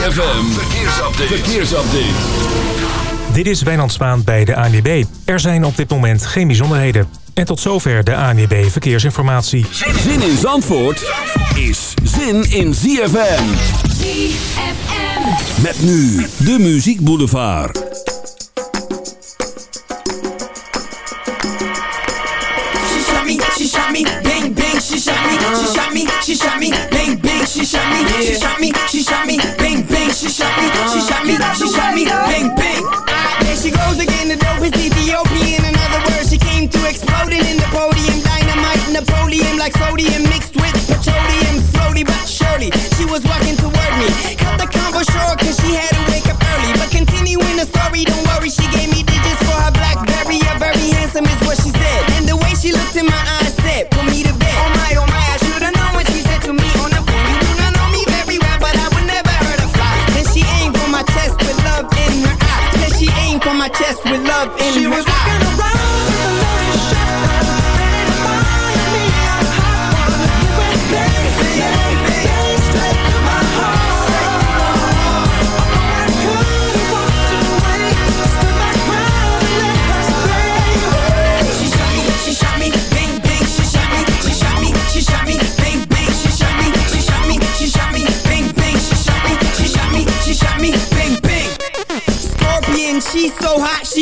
ZFM, verkeersupdate. verkeersupdate. Dit is Wijnand Spaan bij de ANWB. Er zijn op dit moment geen bijzonderheden. En tot zover de ANWB Verkeersinformatie. Zin in Zandvoort is zin in ZFM. ZFM. Met nu de Muziek Boulevard. She shot me, she shot me, bang bang, she shot me, she shot me, she shot me, bang bang, she shot me, she shot me, she shot me, bang bang, she shot me, she shot me, she shot me, bang bang. Ah, there she goes again, the dope is Ethiopian. In other words, she came to exploding in the podium, dynamite, Napoleon like sodium mixed with petroleum. Slowly but surely, she was walking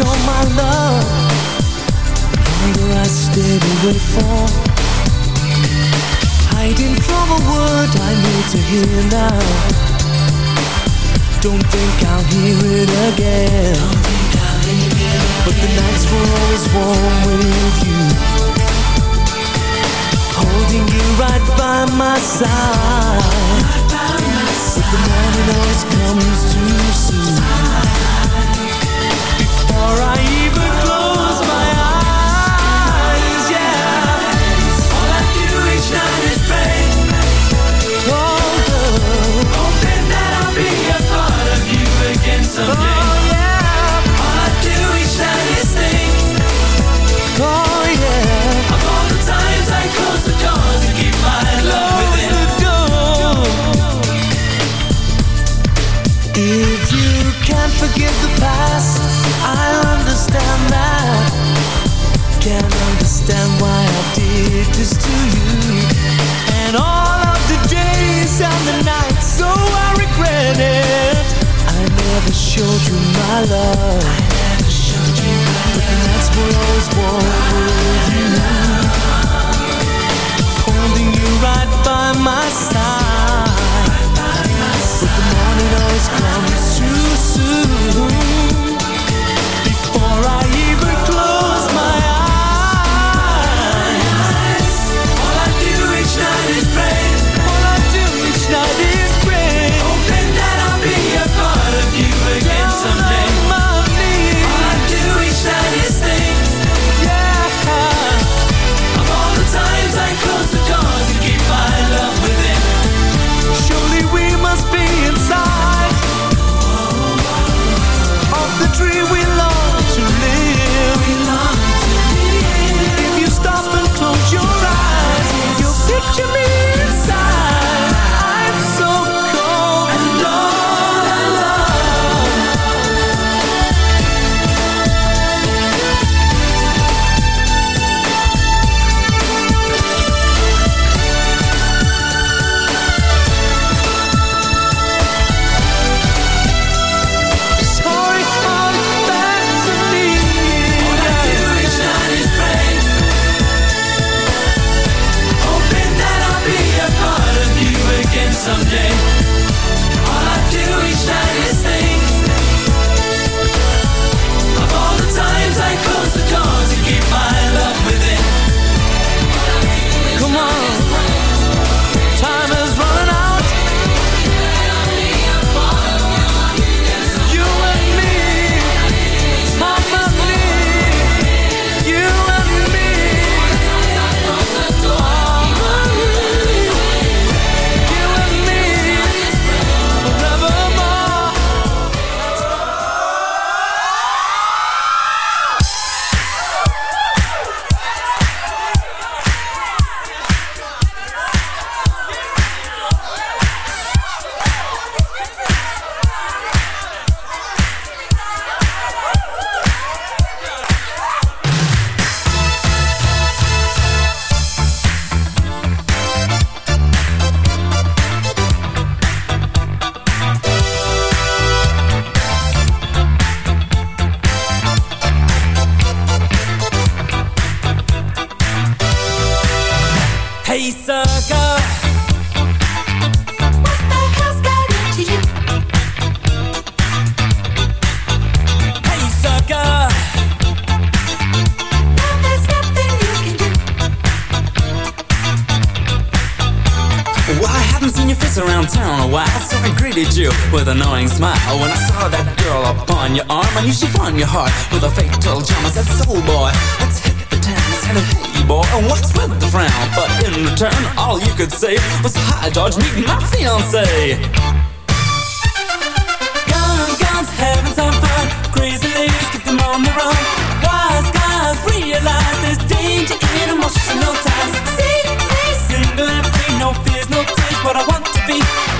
you're my love. The longer I stayed away for. Hiding from a word I need to hear now. Don't think I'll hear it again. But the nights were always warm with you. Holding you right by my side. But the morning always comes too soon. My love I never showed you my love But the nights were always warm with. you knew she'd won your heart with a fatal charm I said, soul boy, let's hit the town I said, hey boy, and what's with the frown? But in return, all you could say Was, hi George, meet my fiancé. Young guns having some fun Crazy ladies keep them on the run. Wise guys realize there's danger in emotional ties. See me single and free, no fears, no tears What I want to be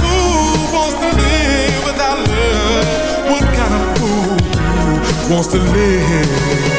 Who wants to live without love? What kind of fool wants to live?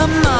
Come on.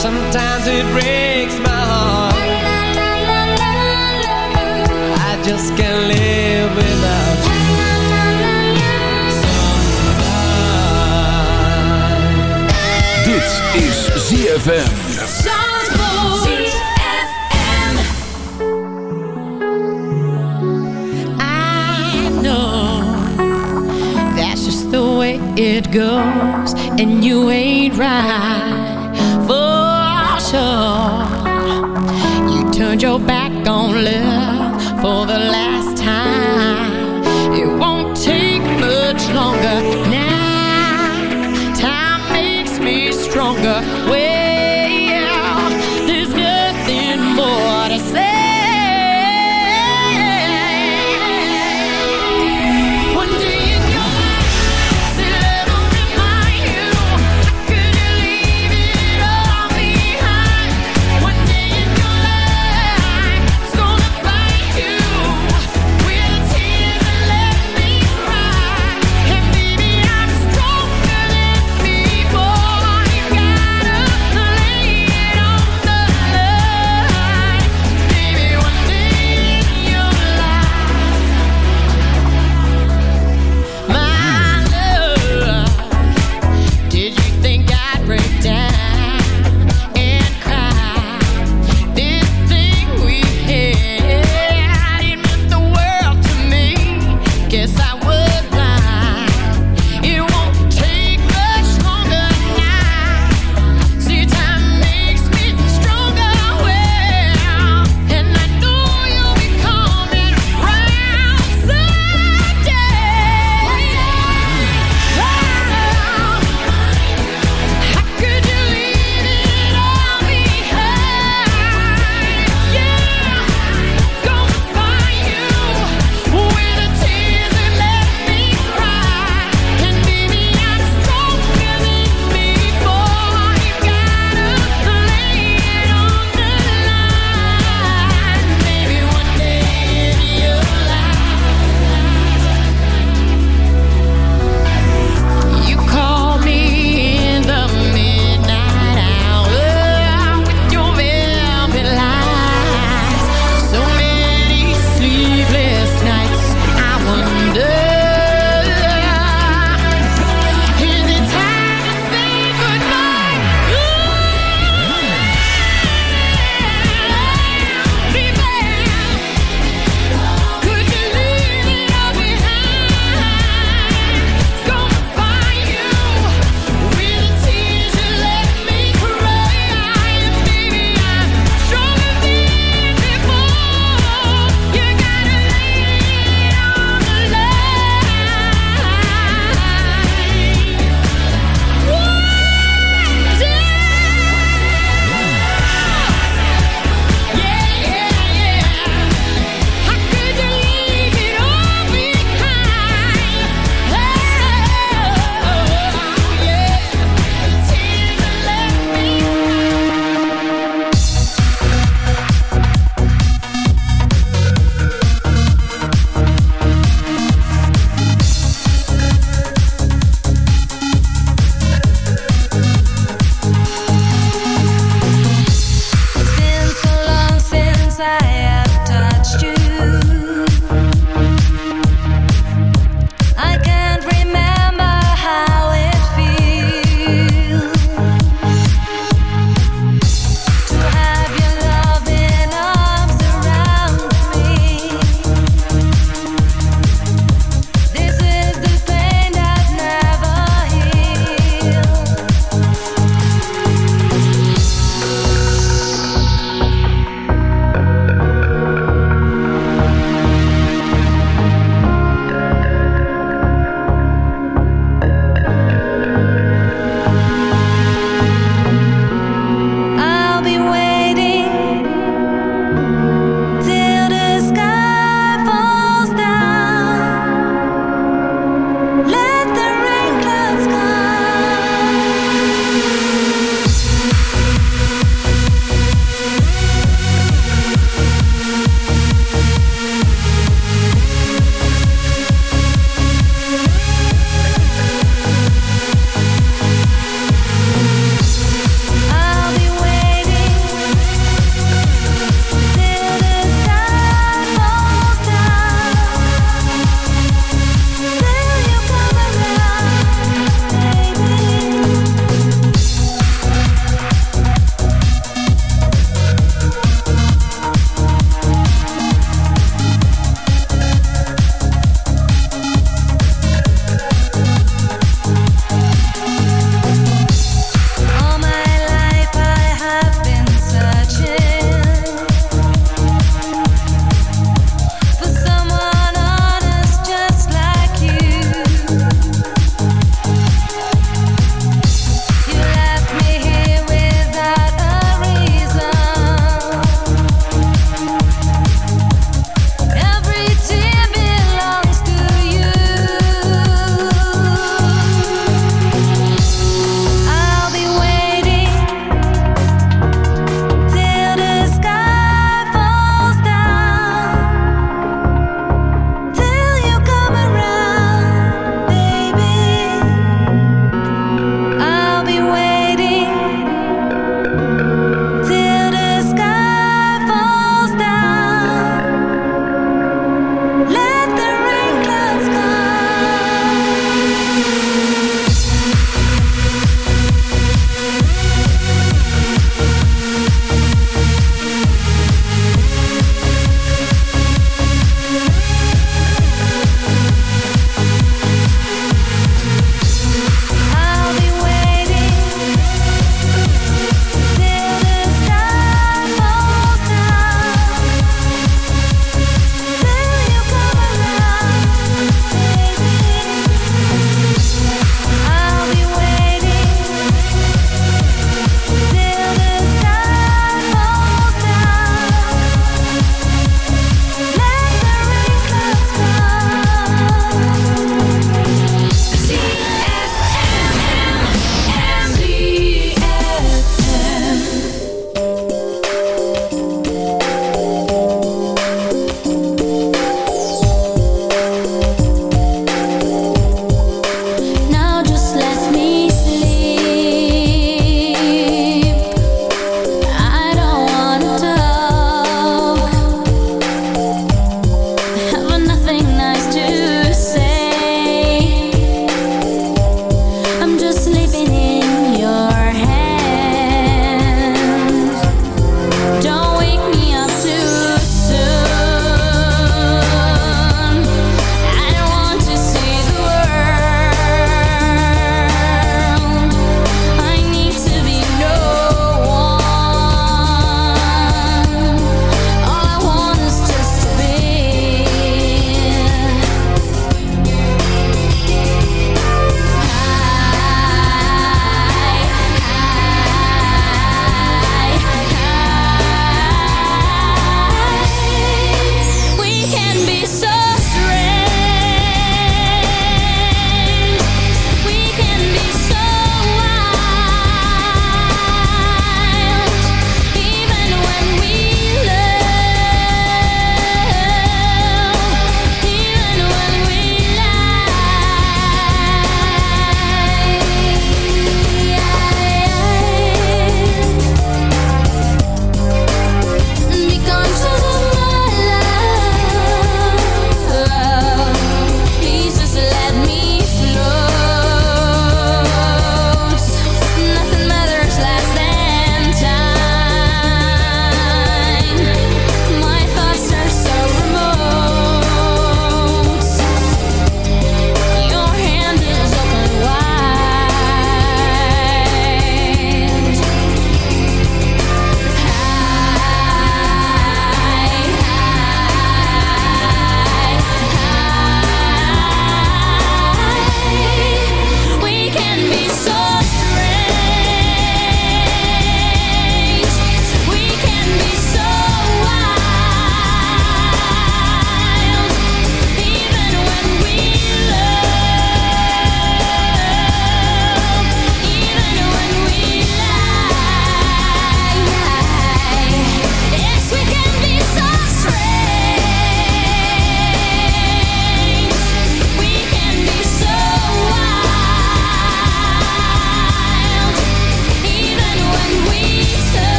Sometimes it breaks my heart. I just can't live without you. Sometimes. Dit is ZFM. it goes and you ain't right longer.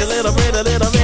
a little bit, a little bit.